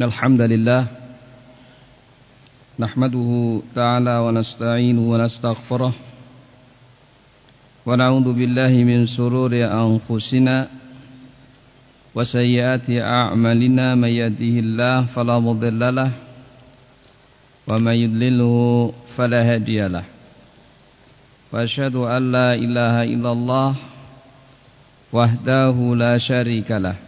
الحمد لله نحمده تعالى ونستعين ونستغفره ونعوذ بالله من سرور أنفسنا وسيئات أعمالنا من يهده الله فلا مضل له ومن يضلله فلا هادي له وأشهد أن لا إله إلا الله وحده لا شريك له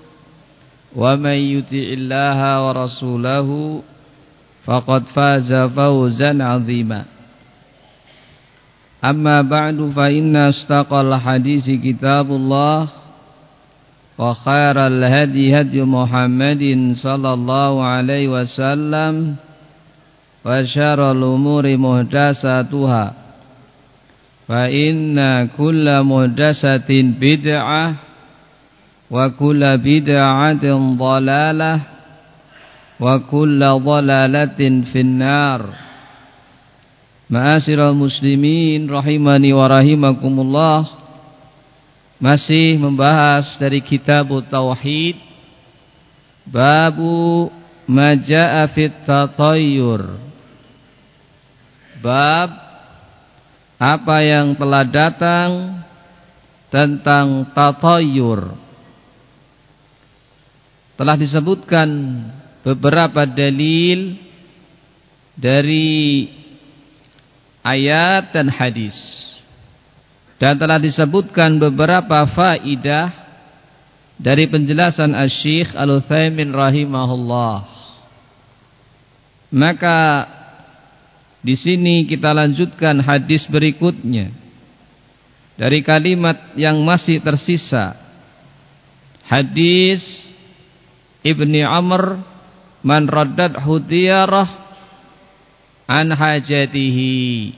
ومن يطع الله ورسوله فقد فاز فوزا عظيما. أما بعد فإن استقى الحديث كتاب الله وخير الهدي هدي محمد صلى الله عليه وسلم وشر الأمور مهدساتها فإن كل مهدسة بدعة وكل بدعة ضلالة وكل ضلالة في النار Ma'asyiral muslimin rahimani wa rahimakumullah Masih membahas dari kitab Tauhid Babu Maja'a fit tatayyur Bab Apa yang telah datang Tentang tatayyur telah disebutkan beberapa dalil dari ayat dan hadis. Dan telah disebutkan beberapa faidah dari penjelasan Asy-Syaikh Al-Utsaimin rahimahullah. Maka di sini kita lanjutkan hadis berikutnya. Dari kalimat yang masih tersisa. Hadis ibni Amr man raddad hudiyarah an hajatihi.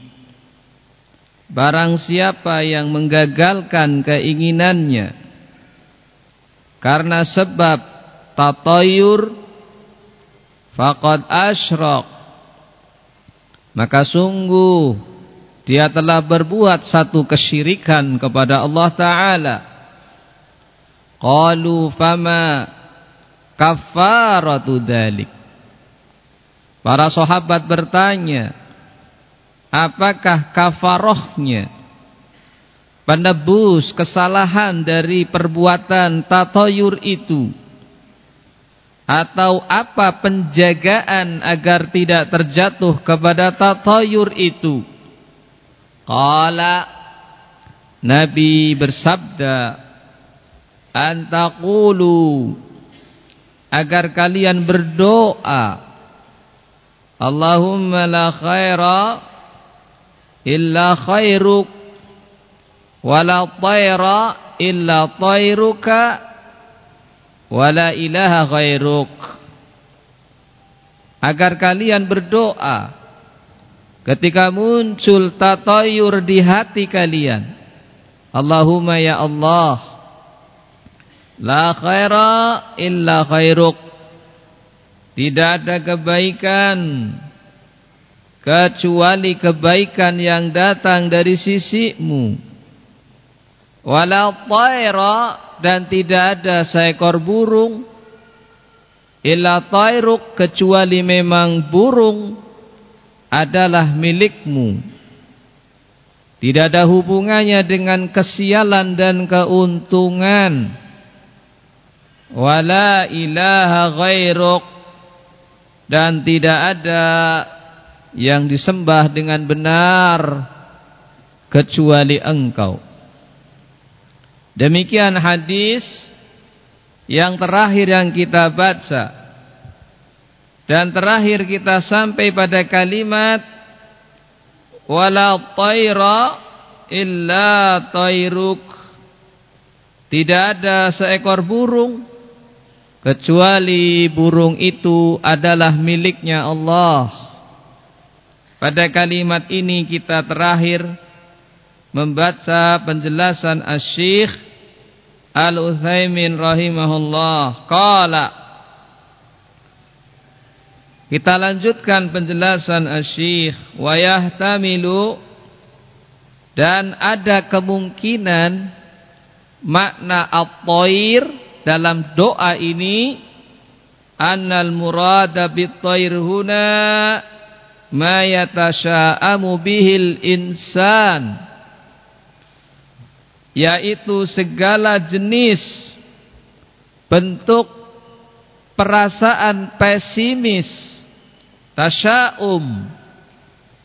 Barang siapa yang menggagalkan keinginannya karena sebab tatayur faqad asyraq. Maka sungguh dia telah berbuat satu kesyirikan kepada Allah taala. Qalu fama kafaratu dalik. Para sahabat bertanya, apakah kafarohnya penebus kesalahan dari perbuatan tatoyur itu? Atau apa penjagaan agar tidak terjatuh kepada tatoyur itu? Kala Nabi bersabda, Antakulu agar kalian berdoa. Allahumma la khaira illa khairuk. Wala tayra illa tayruka. Wala ilaha khairuk agar kalian berdoa. Ketika muncul tatayur di hati kalian. Allahumma ya Allah La khaira illa khairuk. Tidak ada kebaikan kecuali kebaikan yang datang dari sisimu. Wala tayra dan tidak ada seekor burung illa tayruk kecuali memang burung adalah milikmu. Tidak ada hubungannya dengan kesialan dan keuntungan wala ilaha ghairuk. Dan tidak ada yang disembah dengan benar kecuali engkau. Demikian hadis yang terakhir yang kita baca. Dan terakhir kita sampai pada kalimat wala tayra illa tayruk. Tidak ada seekor burung kecuali burung itu adalah miliknya Allah. Pada kalimat ini kita terakhir membaca penjelasan Asy-Syaikh Al-Utsaimin rahimahullah. Qala. Kita lanjutkan penjelasan Asy-Syaikh wa yahtamilu. Dan ada kemungkinan makna at-thair dalam doa ini annal murada bit-thair huna ma yatasha'amu bihil insan yaitu segala jenis bentuk perasaan pesimis tasya'um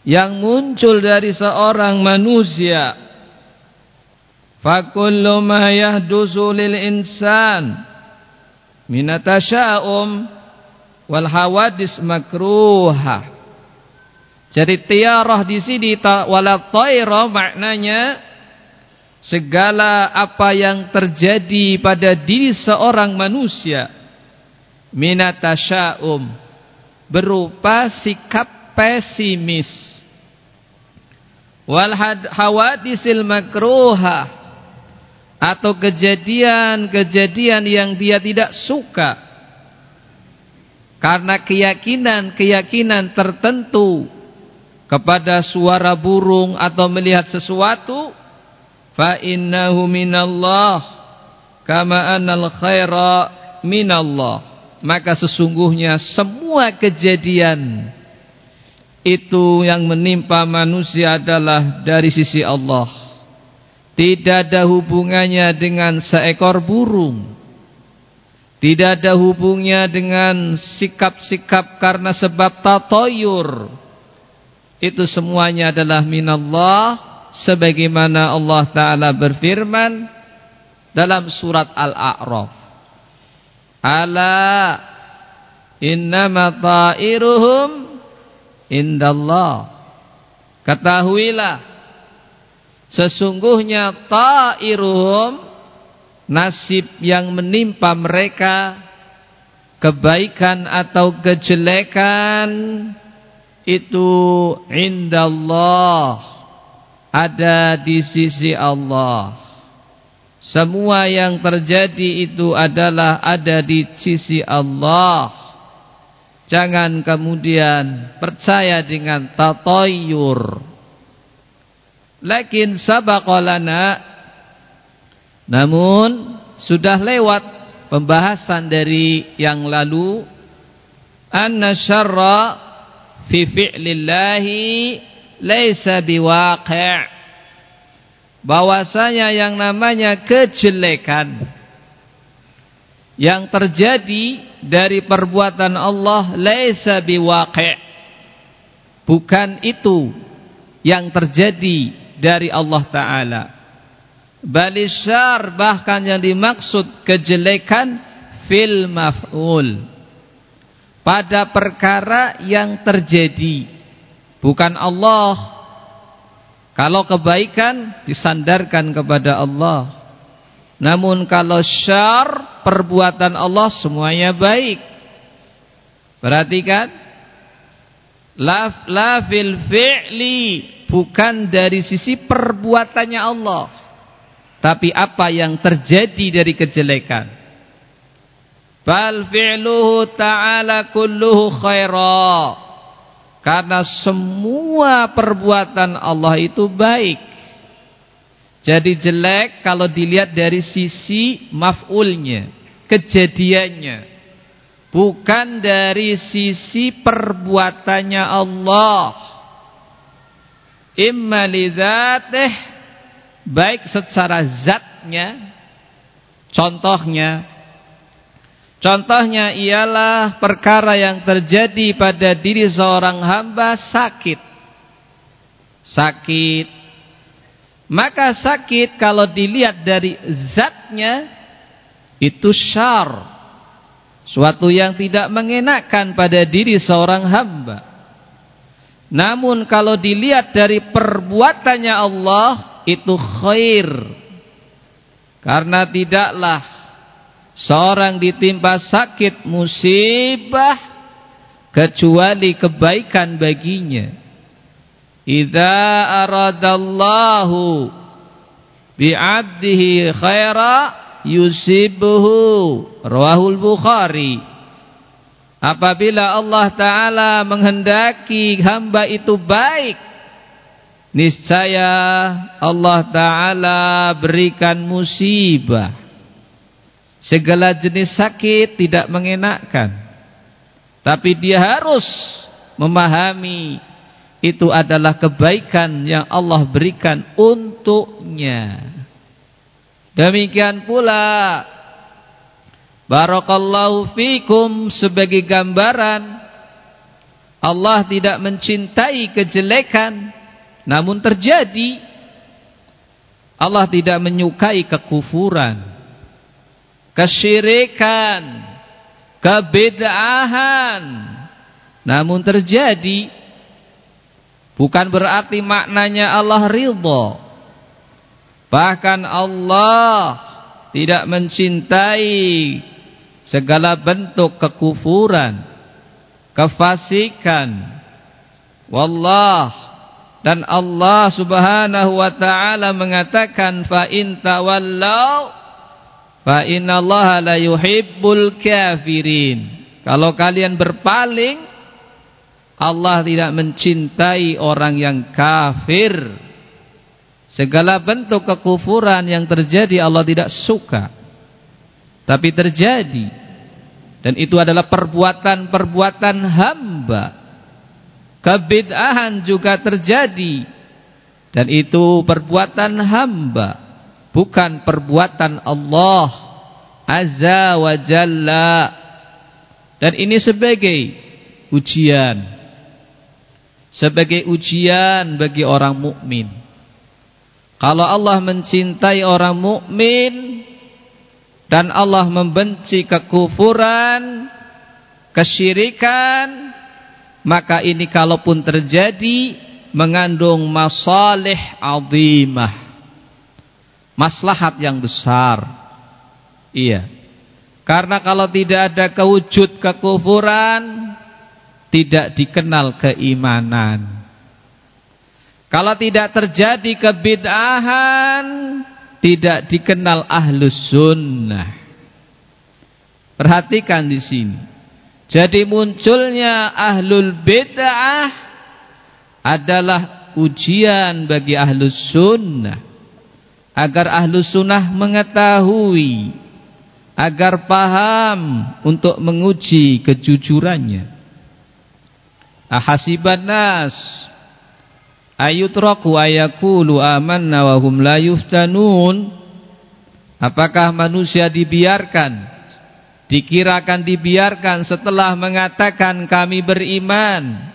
yang muncul dari seorang manusia ma yahdusu lil insan minatasyaum wal hawadis makruha. Jadi tiarah di sini wala tayra maknanya segala apa yang terjadi pada diri seorang manusia minatasyaum berupa sikap pesimis. Wal hawadisil makruha atau kejadian-kejadian yang dia tidak suka karena keyakinan-keyakinan tertentu kepada suara burung atau melihat sesuatu fa innahu minallah kama annal khaira minallah maka sesungguhnya semua kejadian itu yang menimpa manusia adalah dari sisi Allah. Tidak ada hubungannya dengan seekor burung. Tidak ada hubungnya dengan sikap-sikap karena sebab tatoyur. Itu semuanya adalah minallah. Sebagaimana Allah Ta'ala berfirman dalam surat Al-A'raf. Ala innama ta'iruhum indallah ketahuilah sesungguhnya ta'iruhum nasib yang menimpa mereka kebaikan atau kejelekan itu indallah ada di sisi Allah semua yang terjadi itu adalah ada di sisi Allah Jangan kemudian percaya dengan tatoyur. Lakin sabaqalana namun sudah lewat pembahasan dari yang lalu. Anna syarra fi fi'lillahi laisa biwaqi' bahwasanya yang namanya kejelekan yang terjadi dari perbuatan Allah laisa biwaqi' bukan itu yang terjadi dari Allah taala. Balisyar bahkan yang dimaksud kejelekan fil maf'ul. Pada perkara yang terjadi. Bukan Allah. Kalau kebaikan disandarkan kepada Allah. Namun kalau syar perbuatan Allah semuanya baik. Perhatikan. La, la fil fi'li bukan dari sisi perbuatannya Allah. Tapi apa yang terjadi dari kejelekan. Bal fi'luhu ta'ala kulluhu khaira. Karena semua perbuatan Allah itu baik. Jadi jelek kalau dilihat dari sisi maf'ulnya, kejadiannya. Bukan dari sisi perbuatannya Allah. Imma baik secara zatnya. Contohnya Contohnya ialah perkara yang terjadi pada diri seorang hamba sakit. Sakit. Maka sakit kalau dilihat dari zatnya itu syar. Suatu yang tidak mengenakan pada diri seorang hamba. Namun kalau dilihat dari perbuatannya Allah itu khair. Karena tidaklah seorang ditimpa sakit musibah kecuali kebaikan baginya. Idza aradallahu bi'abdihi khaira yusibuhu rawahul bukhari apabila Allah taala menghendaki hamba itu baik niscaya Allah taala berikan musibah. Segala jenis sakit tidak mengenakkan. Tapi dia harus memahami itu adalah kebaikan yang Allah berikan untuknya. Demikian pula Barakallahu fikum sebagai gambaran. Allah tidak mencintai kejelekan namun terjadi. Allah tidak menyukai kekufuran kesyirikan kebedaan namun terjadi. Bukan berarti maknanya Allah ridha. Bahkan Allah tidak mencintai segala bentuk kekufuran, kefasikan. Wallah dan Allah Subhanahu wa taala mengatakan fa in tawallau fa innallaha la yuhibbul kafirin. Kalau kalian berpaling Allah tidak mencintai orang yang kafir. Segala bentuk kekufuran yang terjadi Allah tidak suka. Tapi terjadi. Dan itu adalah perbuatan-perbuatan hamba. Kebid'ahan juga terjadi. Dan itu perbuatan hamba. Bukan perbuatan Allah. Azza wa Jalla. Dan ini sebagai ujian. Sebagai ujian bagi orang mukmin. Kalau Allah mencintai orang mukmin dan Allah membenci kekufuran, kesyirikan, maka ini kalaupun terjadi mengandung masalih azimah. Maslahat yang besar. Iya. Karena kalau tidak ada kewujud kekufuran, tidak dikenal keimanan. Kalau tidak terjadi kebid'ahan, tidak dikenal ahlus sunnah. Perhatikan di sini. Jadi munculnya ahlul bid'ah adalah ujian bagi ahlus sunnah. Agar ahlus sunnah mengetahui. Agar paham untuk menguji kejujurannya. Ahasiban nas ayutraku ayakulu amanna wa hum la yuftanun. Apakah manusia dibiarkan dikirakan dibiarkan setelah mengatakan kami beriman?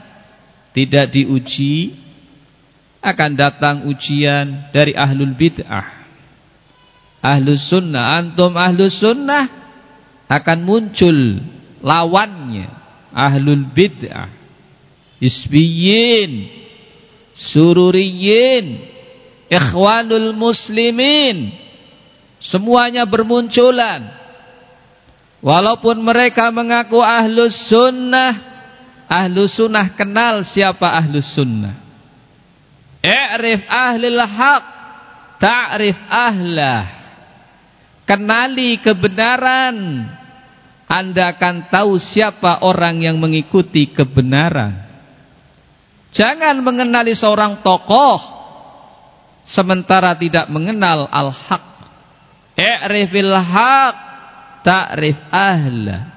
Tidak diuji akan datang ujian dari ahlul bid'ah. Ahlus sunnah antum ahlus sunnah akan muncul lawannya ahlul bid'ah. Isbiyin sururiyin, ikhwanul muslimin, semuanya bermunculan. Walaupun mereka mengaku ahlus sunnah, ahlus sunnah kenal siapa ahlus sunnah. I'rif ahlil haq, ta'rif ahlah. Kenali kebenaran, anda akan tahu siapa orang yang mengikuti kebenaran. Jangan mengenali seorang tokoh sementara tidak mengenal al-haq. I'rifil haq ta'rif ahla.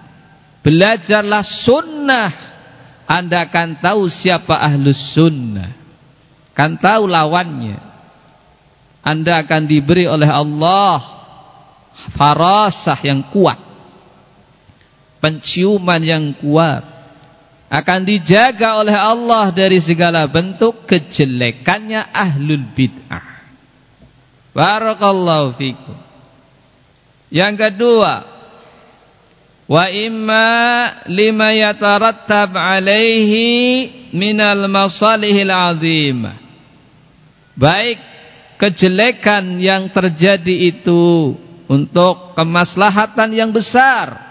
Belajarlah sunnah. Anda akan tahu siapa ahlus sunnah. Kan tahu lawannya. Anda akan diberi oleh Allah farasah yang kuat. penciuman yang kuat akan dijaga oleh Allah dari segala bentuk kejelekannya ahlul bid'ah. Barakallahu fikum. Yang kedua wa imma lima yatarattab alaihi minal masalihil azimah baik kejelekan yang terjadi itu untuk kemaslahatan yang besar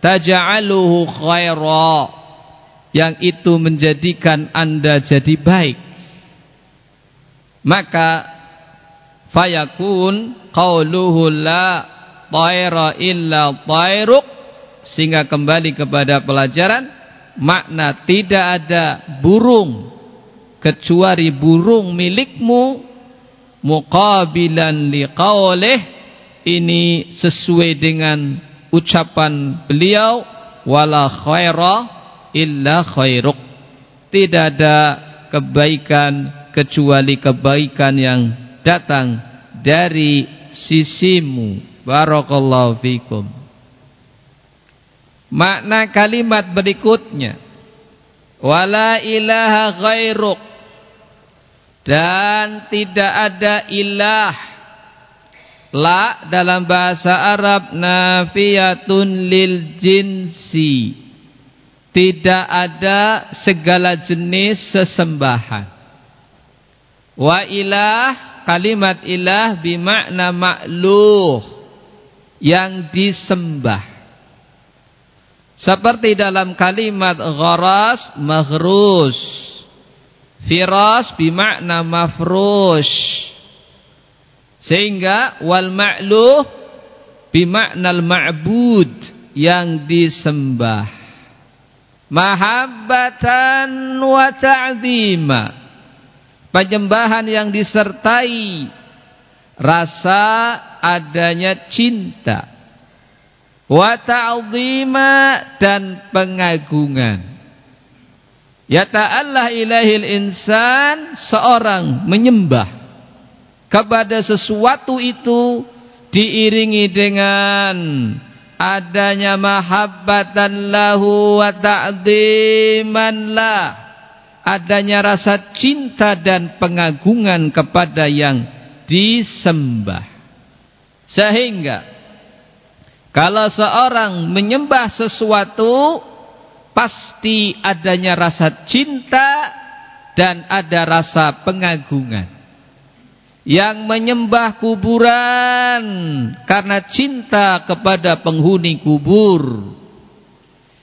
taj'aluhu khaira. Yang itu menjadikan Anda jadi baik. Maka fayakun qauluhu la tayra illa tayruk sehingga kembali kepada pelajaran makna tidak ada burung kecuali burung milikmu. Muqabilan liqaulih ini sesuai dengan ucapan beliau wala khaira illa khairuk. Tidak ada kebaikan kecuali kebaikan yang datang dari sisimu. Barakallahu fikum. Makna kalimat berikutnya wala ilaha ghairuk dan tidak ada ilah La dalam bahasa Arab nafiyatun lil jinsi. Tidak ada segala jenis sesembahan. Wa ilah kalimat ilah bimakna ma'luh yang disembah. Seperti dalam kalimat gharas maghrus. Firas bimakna mafrush sehingga wal ma'luh bimaknal ma'bud yang disembah. Mahabbatan wa ta'zima. Penyembahan yang disertai rasa adanya cinta. Wa ta'zima dan pengagungan. Ya ta'allah ilahil insan seorang menyembah kepada sesuatu itu diiringi dengan adanya mahabbatan lahu wa lah adanya rasa cinta dan pengagungan kepada yang disembah. Sehingga kalau seorang menyembah sesuatu pasti adanya rasa cinta dan ada rasa pengagungan yang menyembah kuburan karena cinta kepada penghuni kubur.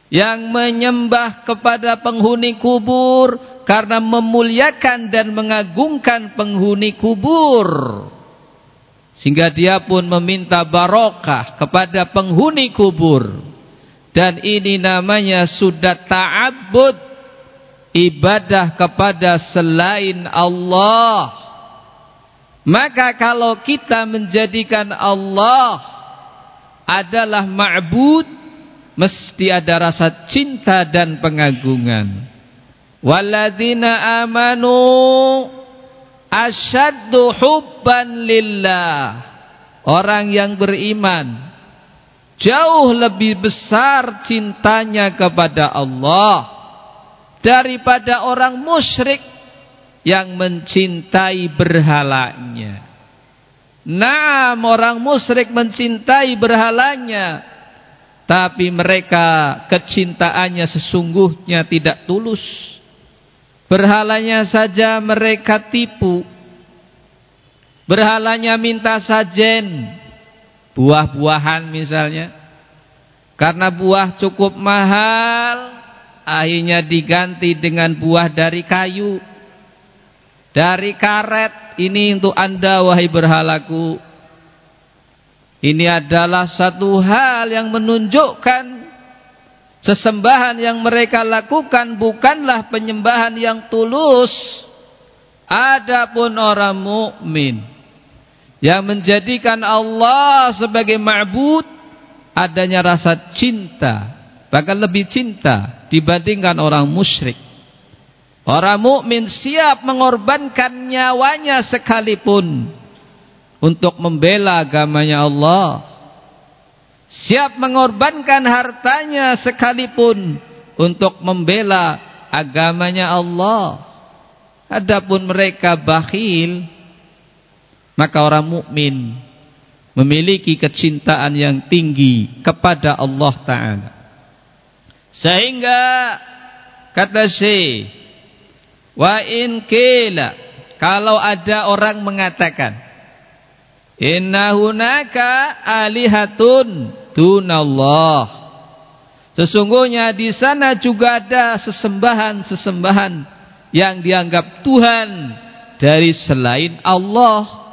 Yang menyembah kepada penghuni kubur karena memuliakan dan mengagungkan penghuni kubur. Sehingga dia pun meminta barokah kepada penghuni kubur. Dan ini namanya sudah ta'abbud ibadah kepada selain Allah maka kalau kita menjadikan Allah adalah ma'bud mesti ada rasa cinta dan pengagungan. Walladzina amanu asyaddu hubban lillah. Orang yang beriman jauh lebih besar cintanya kepada Allah daripada orang musyrik yang mencintai berhalanya. Nah, orang musyrik mencintai berhalanya, tapi mereka kecintaannya sesungguhnya tidak tulus. Berhalanya saja mereka tipu. Berhalanya minta sajen, buah-buahan misalnya. Karena buah cukup mahal, akhirnya diganti dengan buah dari kayu dari karet ini untuk anda wahai berhalaku. Ini adalah satu hal yang menunjukkan sesembahan yang mereka lakukan bukanlah penyembahan yang tulus. Adapun orang mukmin yang menjadikan Allah sebagai ma'bud adanya rasa cinta bahkan lebih cinta dibandingkan orang musyrik Orang mukmin siap mengorbankan nyawanya sekalipun untuk membela agamanya Allah. siap mengorbankan hartanya sekalipun untuk membela agamanya Allah. Adapun mereka bakhil, maka orang mukmin memiliki kecintaan yang tinggi kepada Allah Taala. Sehingga kata Syekh, wa in kila kalau ada orang mengatakan inna hunaka alihatun dunallah Sesungguhnya di sana juga ada sesembahan-sesembahan yang dianggap Tuhan dari selain Allah.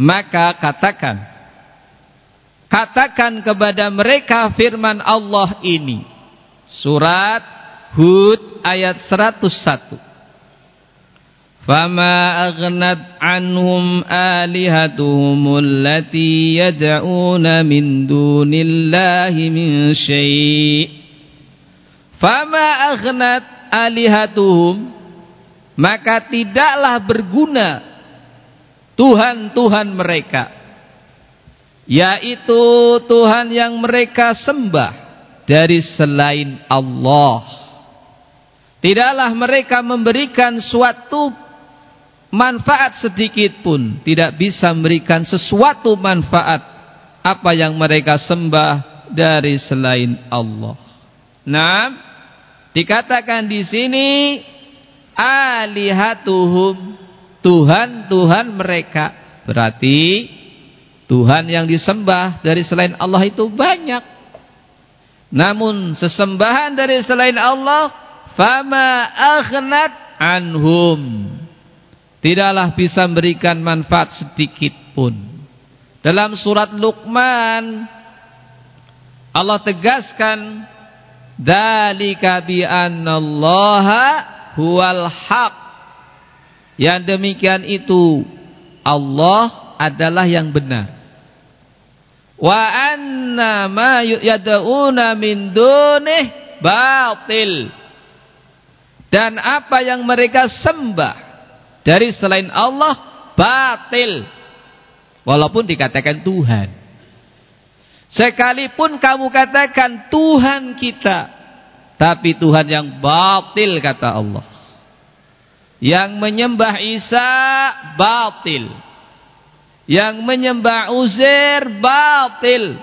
Maka katakan katakan kepada mereka firman Allah ini. Surat Hud ayat 101 Fama aghnat anhum alihatuhum lati yad'una min dunillahi min syai' Fama aghnat alihatuhum maka tidaklah berguna Tuhan-Tuhan mereka yaitu Tuhan yang mereka sembah dari selain Allah tidaklah mereka memberikan suatu manfaat sedikit pun tidak bisa memberikan sesuatu manfaat apa yang mereka sembah dari selain Allah. Nah, dikatakan di sini alihatuhum Tuhan-Tuhan mereka berarti Tuhan yang disembah dari selain Allah itu banyak. Namun sesembahan dari selain Allah fama aghnat anhum tidaklah bisa memberikan manfaat sedikit pun. Dalam surat Luqman Allah tegaskan dalika bi annallaha huwal haq. Yang demikian itu Allah adalah yang benar. Wa anna ma min dunih batil. Dan apa yang mereka sembah dari selain Allah batil. Walaupun dikatakan Tuhan. Sekalipun kamu katakan Tuhan kita tapi Tuhan yang batil kata Allah. Yang menyembah Isa batil. Yang menyembah Uzair batil.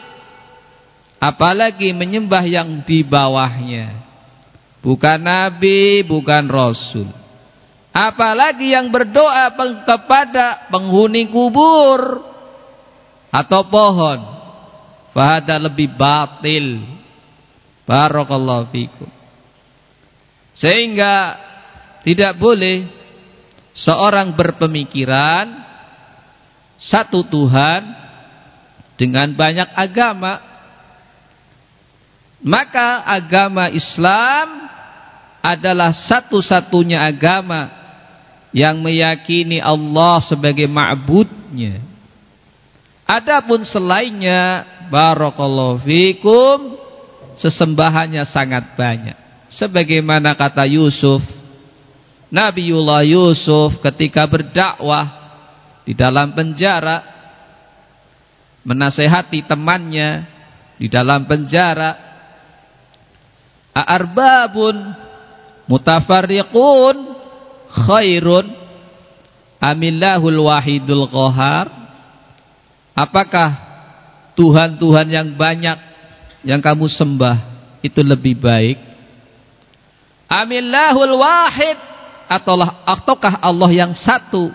Apalagi menyembah yang di bawahnya bukan nabi bukan rasul Apalagi yang berdoa kepada penghuni kubur atau pohon. Fahada lebih batil. Barakallahu fikum. Sehingga tidak boleh seorang berpemikiran satu Tuhan dengan banyak agama. Maka agama Islam adalah satu-satunya agama yang meyakini Allah sebagai ma'budnya. Adapun selainnya barakallahu fikum sesembahannya sangat banyak. Sebagaimana kata Yusuf Nabiullah Yusuf ketika berdakwah di dalam penjara menasehati temannya di dalam penjara A'arbabun mutafarriqun khairun amillahul wahidul qahar apakah Tuhan-Tuhan yang banyak yang kamu sembah itu lebih baik? Amillahul wahid ataulah ataukah Allah yang satu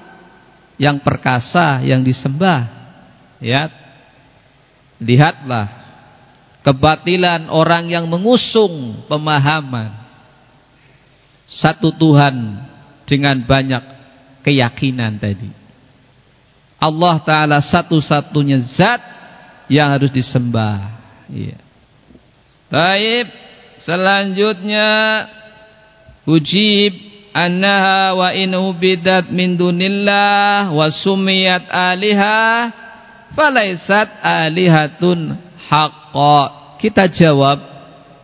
yang perkasa yang disembah? Ya lihatlah kebatilan orang yang mengusung pemahaman satu Tuhan dengan banyak keyakinan tadi. Allah Ta'ala satu-satunya zat yang harus disembah. Iya. Baik, selanjutnya ujib annaha wa in ubidat min dunillah wa sumiyat aliha falaisat alihatun haqqa. Kita jawab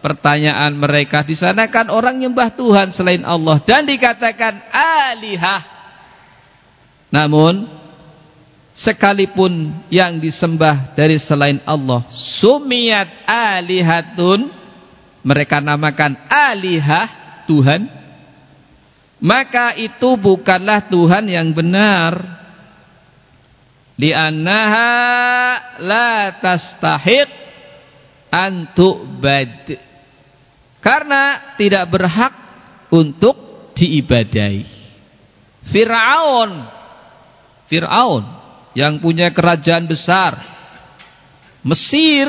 pertanyaan mereka di sana kan orang nyembah Tuhan selain Allah. Dan dikatakan alihah. Namun sekalipun yang disembah dari selain Allah sumiyat alihatun mereka namakan alihah Tuhan. Maka itu bukanlah Tuhan yang benar. Li'annaha la tastahiq an tu'bad karena tidak berhak untuk diibadai. Fir'aun. Fir'aun yang punya kerajaan besar. Mesir.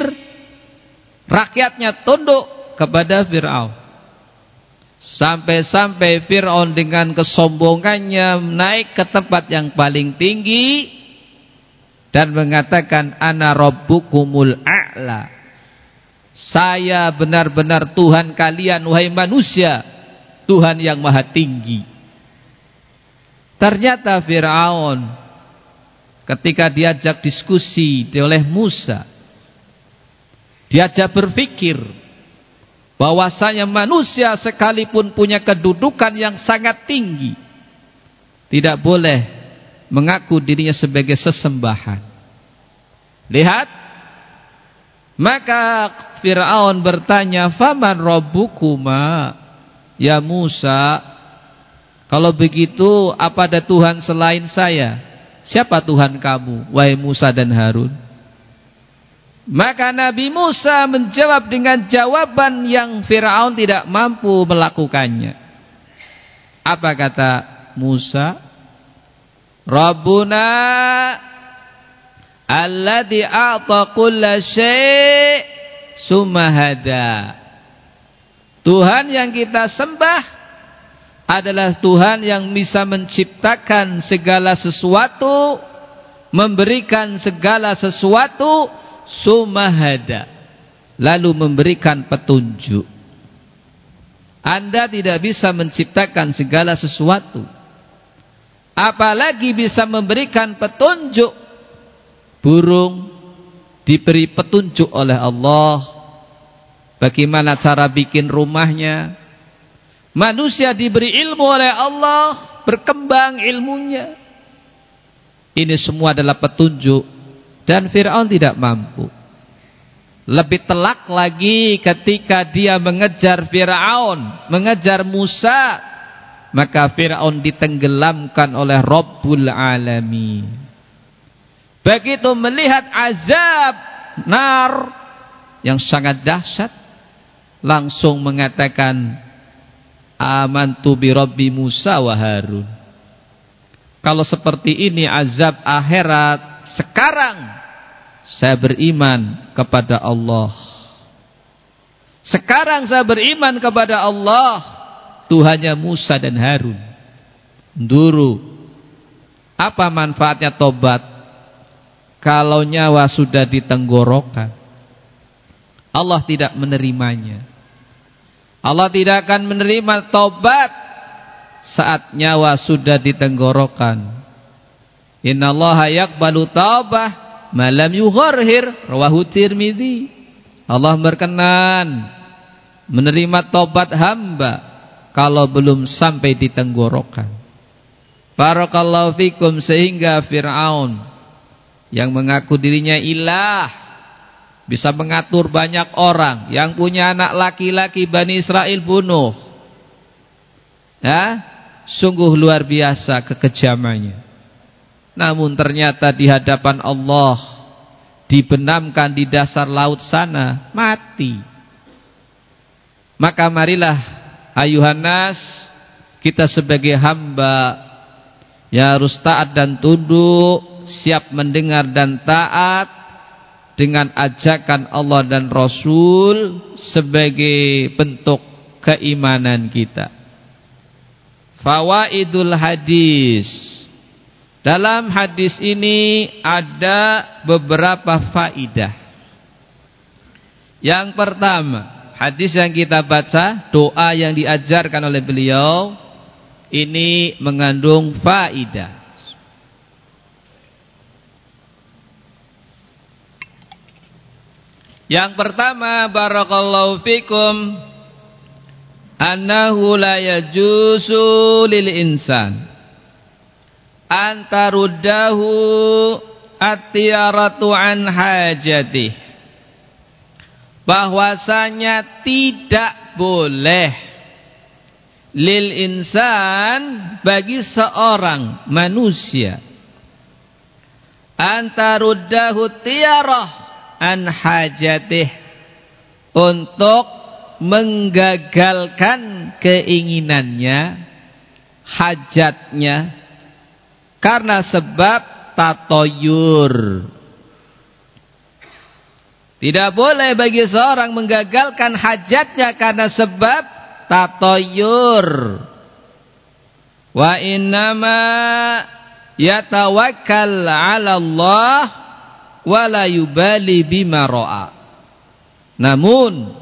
Rakyatnya tunduk kepada Fir'aun. Sampai-sampai Fir'aun dengan kesombongannya naik ke tempat yang paling tinggi dan mengatakan ana rabbukumul a'la saya benar-benar Tuhan kalian wahai manusia Tuhan yang maha tinggi ternyata Fir'aun ketika diajak diskusi oleh Musa diajak berpikir bahwasanya manusia sekalipun punya kedudukan yang sangat tinggi tidak boleh mengaku dirinya sebagai sesembahan. Lihat. Maka Fir'aun bertanya, "Faman rabbukuma?" Ya Musa, kalau begitu apa ada Tuhan selain saya? Siapa Tuhan kamu, wahai Musa dan Harun? Maka Nabi Musa menjawab dengan jawaban yang Fir'aun tidak mampu melakukannya. Apa kata Musa? Rabbuna alladhi a'ta kulla syai' sumahada. Tuhan yang kita sembah adalah Tuhan yang bisa menciptakan segala sesuatu, memberikan segala sesuatu sumahada. Lalu memberikan petunjuk. Anda tidak bisa menciptakan segala sesuatu apalagi bisa memberikan petunjuk burung diberi petunjuk oleh Allah bagaimana cara bikin rumahnya? Manusia diberi ilmu oleh Allah berkembang ilmunya. Ini semua adalah petunjuk dan Fir'aun tidak mampu. Lebih telak lagi ketika dia mengejar Fir'aun mengejar Musa. Maka Fir'aun ditenggelamkan oleh Rabbul Alamin. Begitu melihat azab nar yang sangat dahsyat, langsung mengatakan, Amantu bi Rabbi Musa wa Harun. Kalau seperti ini azab akhirat, sekarang saya beriman kepada Allah. Sekarang saya beriman kepada Allah Tuhannya Musa dan Harun. Duru. Apa manfaatnya tobat? Kalau nyawa sudah ditenggorokan. Allah tidak menerimanya. Allah tidak akan menerima tobat saat nyawa sudah ditenggorokan. Inna Allah yakbalu taubah malam yugharhir rawahu tirmidhi. Allah berkenan menerima tobat hamba kalau belum sampai di tenggorokan. Barakallahu fikum sehingga Fir'aun yang mengaku dirinya ilah bisa mengatur banyak orang yang punya anak laki-laki Bani Israel bunuh. Ya, sungguh luar biasa kekejamannya. Namun ternyata di hadapan Allah dibenamkan di dasar laut sana mati. Maka marilah ayuhan nas kita sebagai hamba ya harus taat dan tunduk siap mendengar dan taat dengan ajakan Allah dan Rasul sebagai bentuk keimanan kita. Fawaidul hadis. Dalam hadis ini ada beberapa faidah. Yang pertama hadis yang kita baca, doa yang diajarkan oleh beliau ini mengandung faidah. Yang pertama barakallahu fikum annahu la yajuzu lil insan antaruddahu at-tiyaratu an hajatih. Bahwasanya tidak boleh lil insan bagi seorang manusia antaruddahu tiyarah an hajatih untuk menggagalkan keinginannya hajatnya karena sebab tatoyur tidak boleh bagi seorang menggagalkan hajatnya karena sebab tatoyur. Wa innama yatawakkal 'ala Allah wa la yubali bima ra'a. Namun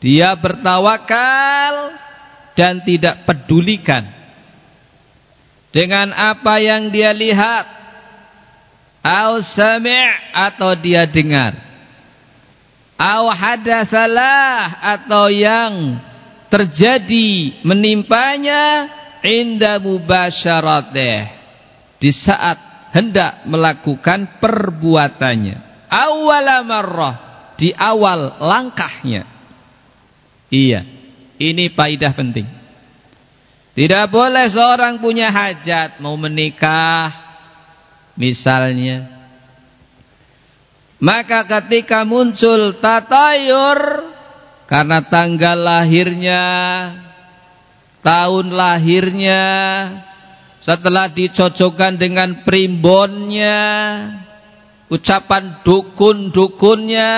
dia bertawakal dan tidak pedulikan dengan apa yang dia lihat. Au sami' atau dia dengar. Au hadasalah atau yang terjadi menimpanya inda mubasyaratih. Di saat hendak melakukan perbuatannya. Awala marrah di awal langkahnya. Iya ini faidah penting. Tidak boleh seorang punya hajat mau menikah misalnya. Maka ketika muncul tatayur karena tanggal lahirnya, tahun lahirnya, setelah dicocokkan dengan primbonnya, ucapan dukun-dukunnya,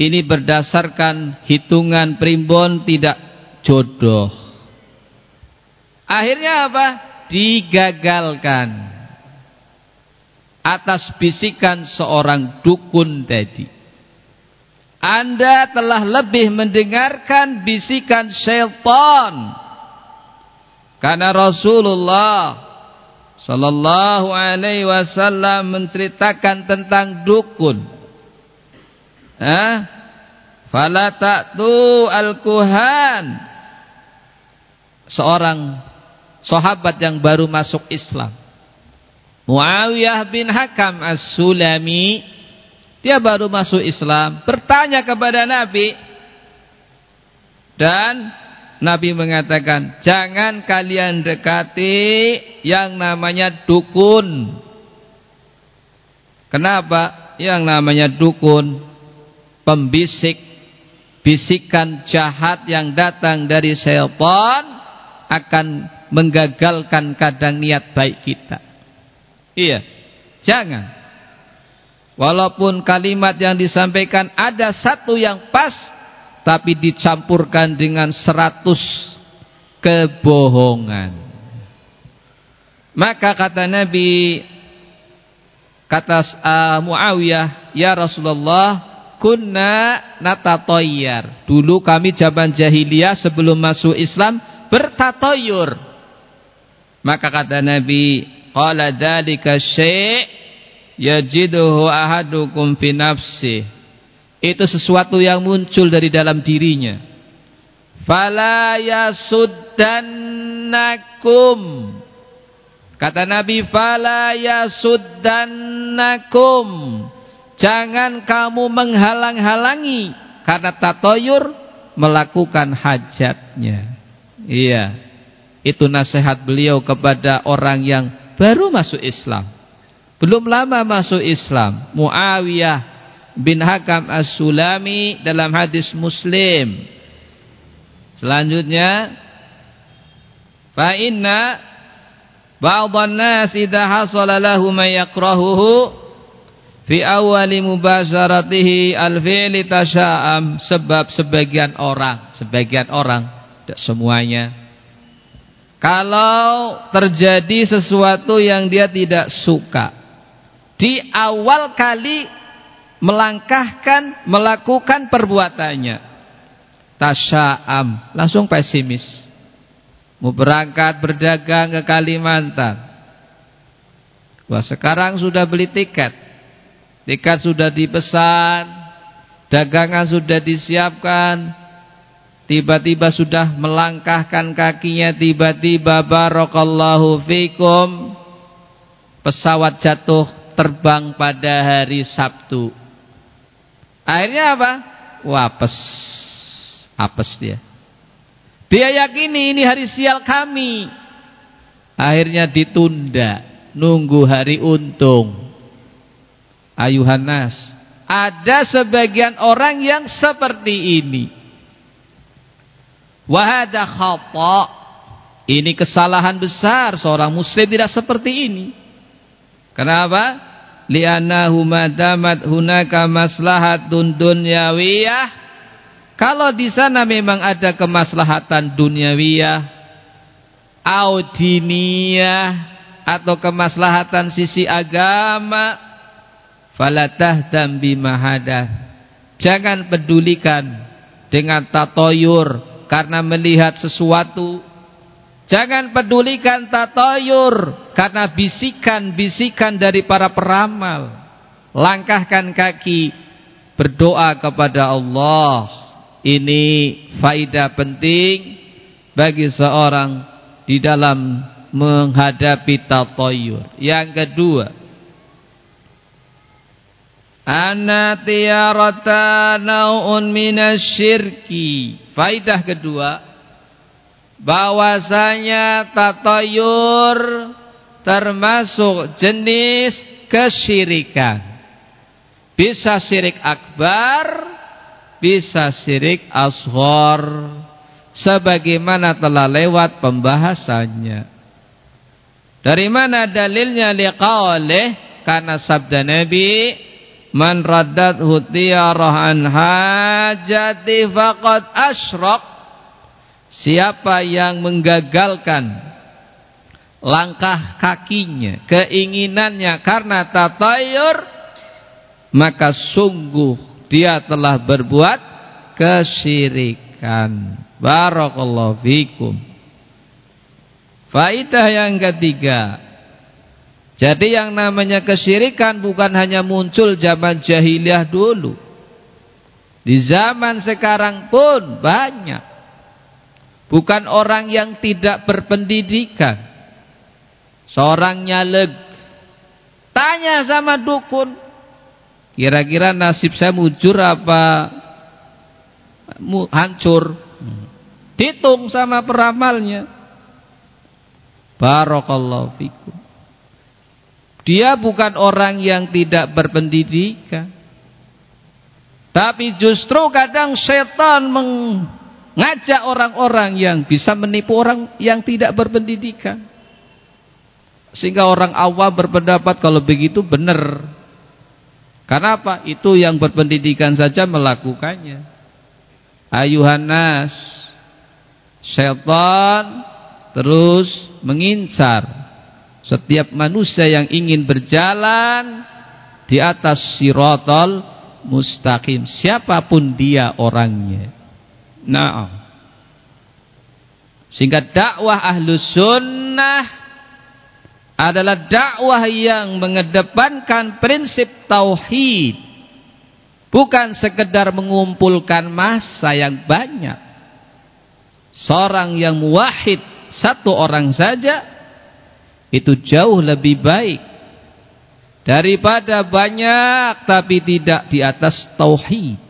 ini berdasarkan hitungan primbon tidak jodoh. Akhirnya apa? Digagalkan atas bisikan seorang dukun tadi. Anda telah lebih mendengarkan bisikan syaitan. Karena Rasulullah sallallahu alaihi wasallam menceritakan tentang dukun. Eh? Fala ta'tu al-kuhan. Seorang sahabat yang baru masuk Islam Muawiyah bin Hakam As-Sulami dia baru masuk Islam bertanya kepada Nabi dan Nabi mengatakan jangan kalian dekati yang namanya dukun kenapa yang namanya dukun pembisik bisikan jahat yang datang dari setan akan menggagalkan kadang niat baik kita Iya. Jangan. Walaupun kalimat yang disampaikan ada satu yang pas tapi dicampurkan dengan seratus kebohongan. Maka kata Nabi kata uh, Muawiyah, "Ya Rasulullah, kunna natatoyar." Dulu kami zaman jahiliyah sebelum masuk Islam bertatoyur. Maka kata Nabi, Qala dzalika syai' yajiduhu ahadukum fi nafsi. Itu sesuatu yang muncul dari dalam dirinya. Fala yasuddannakum. Kata Nabi, fala yasuddannakum. Jangan kamu menghalang-halangi karena tatoyur melakukan hajatnya. Iya. Itu nasihat beliau kepada orang yang baru masuk Islam. Belum lama masuk Islam. Muawiyah bin Hakam As-Sulami dalam hadis Muslim. Selanjutnya fa inna ba'dhan nas idza hasala lahu ma yakrahuhu fi awali mubasharatihi al-fi'li tasya'am sebab sebagian orang, sebagian orang tidak semuanya kalau terjadi sesuatu yang dia tidak suka di awal kali melangkahkan melakukan perbuatannya. Tasya'am. Langsung pesimis. Mau berangkat berdagang ke Kalimantan. Wah sekarang sudah beli tiket. Tiket sudah dipesan. Dagangan sudah disiapkan. Tiba-tiba sudah melangkahkan kakinya tiba-tiba barakallahu fikum. Pesawat jatuh terbang pada hari Sabtu. Akhirnya apa? Wapes. Apes dia. Dia yakini ini hari sial kami. Akhirnya ditunda. Nunggu hari untung. Ayuhan nas. Ada sebagian orang yang seperti ini. Wahada khata. Ini kesalahan besar. Seorang muslim tidak seperti ini. Kenapa? Li'annahu madamat hunaka maslahatun dunyawiyah. Kalau di sana memang ada kemaslahatan dunyawiyah audiniyah atau kemaslahatan sisi agama falatah dan bimahada jangan pedulikan dengan tatoyur karena melihat sesuatu Jangan pedulikan tatoyur karena bisikan-bisikan dari para peramal. Langkahkan kaki berdoa kepada Allah. Ini faidah penting bagi seorang di dalam menghadapi tatoyur. Yang kedua, Anna tiyarata nau'un minasyirki. Faidah kedua, bahwasanya tatayur termasuk jenis kesyirikan. Bisa syirik akbar, bisa syirik ashor. Sebagaimana telah lewat pembahasannya. Dari mana dalilnya liqaulih? Karena sabda Nabi, Man raddat hutiyarah an hajati faqad asyraq Siapa yang menggagalkan langkah kakinya, keinginannya karena tatayur, maka sungguh dia telah berbuat kesyirikan. Barakallahu fikum. Faidah yang ketiga. Jadi yang namanya kesyirikan bukan hanya muncul zaman jahiliyah dulu. Di zaman sekarang pun banyak. Bukan orang yang tidak berpendidikan. Seorang nyaleg. Tanya sama dukun. Kira-kira nasib saya mujur apa hancur. Ditung sama peramalnya. Barakallahu fikum. Dia bukan orang yang tidak berpendidikan. Tapi justru kadang setan meng ngajak orang-orang yang bisa menipu orang yang tidak berpendidikan. Sehingga orang awam berpendapat kalau begitu benar. Karena apa? Itu yang berpendidikan saja melakukannya. Ayuhan nas. Syaitan terus mengincar setiap manusia yang ingin berjalan di atas sirotol mustaqim. Siapa pun dia orangnya. Nah, sehingga dakwah ahlus sunnah adalah dakwah yang mengedepankan prinsip tauhid, bukan sekedar mengumpulkan massa yang banyak. Seorang yang muwahid satu orang saja itu jauh lebih baik daripada banyak tapi tidak di atas tauhid.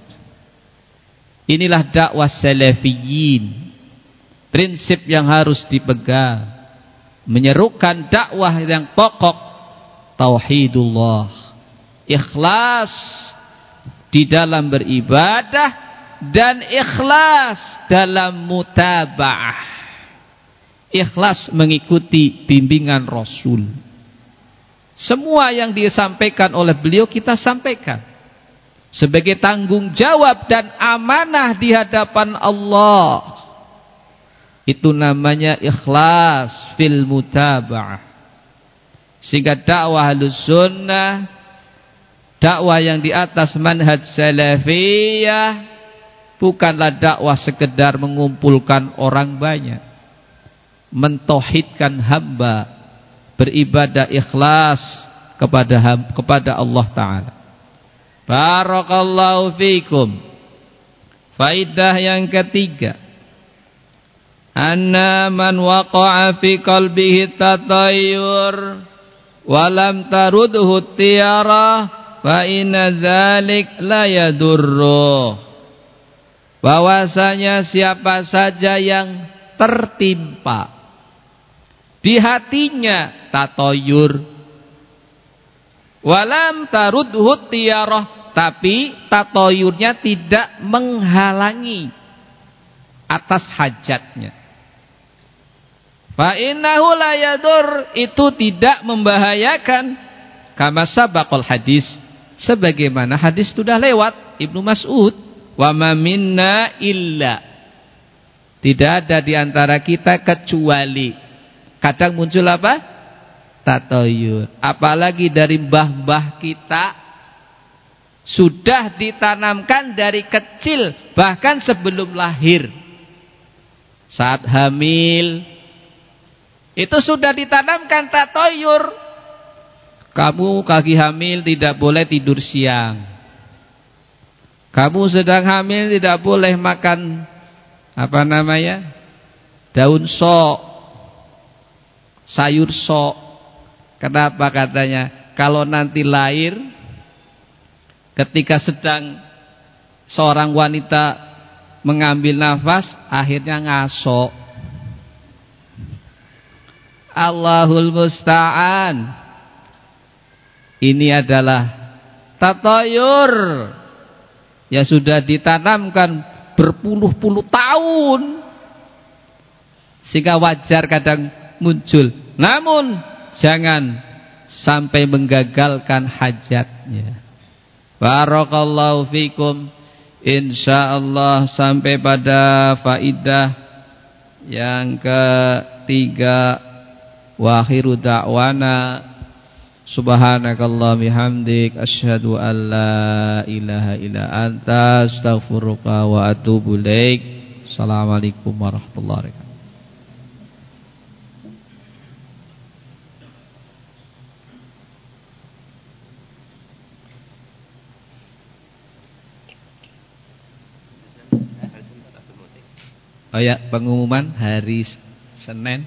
Inilah dakwah salafiyin. Prinsip yang harus dipegang. Menyerukan dakwah yang pokok. Tauhidullah. Ikhlas di dalam beribadah. Dan ikhlas dalam mutaba'ah. Ikhlas mengikuti bimbingan Rasul. Semua yang disampaikan oleh beliau kita sampaikan sebagai tanggung jawab dan amanah di hadapan Allah. Itu namanya ikhlas fil mutaba'ah. Sehingga dakwah sunnah, dakwah yang di atas manhaj salafiyah, bukanlah dakwah sekedar mengumpulkan orang banyak. Mentohidkan hamba, beribadah ikhlas kepada Allah Ta'ala. Barakallahu fikum. Faidah yang ketiga. Anna man waqa'a fi qalbihi tatayyur walam tarudhu tiyara fa inna dzalik la yadurru bahwasanya siapa saja yang tertimpa di hatinya tatoyur walam tarudhu tiyarah tapi tatoyurnya tidak menghalangi atas hajatnya. Fa innahu la yadur itu tidak membahayakan. Kama sabaqal hadis sebagaimana hadis sudah lewat Ibnu Mas'ud wa ma minna illa. Tidak ada di antara kita kecuali kadang muncul apa? tatoyur. Apalagi dari mbah-mbah kita sudah ditanamkan dari kecil bahkan sebelum lahir saat hamil itu sudah ditanamkan tatoyur. Kamu kaki hamil tidak boleh tidur siang. Kamu sedang hamil tidak boleh makan apa namanya? Daun sok. Sayur sok. Kenapa katanya? Kalau nanti lahir ketika sedang seorang wanita mengambil nafas akhirnya ngasok Allahul musta'an. Ini adalah tatayur yang sudah ditanamkan berpuluh-puluh tahun sehingga wajar kadang muncul. Namun jangan sampai menggagalkan hajatnya. Barakallahu fikum. Insyaallah sampai pada faidah yang ketiga. Wa akhiru da'wana. Subhanakallah bihamdik. Asyhadu an la ilaha illa anta. Astaghfiruka wa atubu ilaik. Assalamualaikum warahmatullahi wabarakatuh Oh ya, pengumuman hari Senin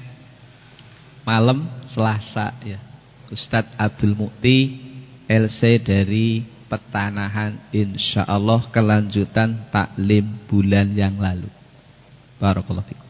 malam Selasa ya. Ustadz Abdul Mukti LC dari Petanahan insyaallah kelanjutan taklim bulan yang lalu. Barakallahu.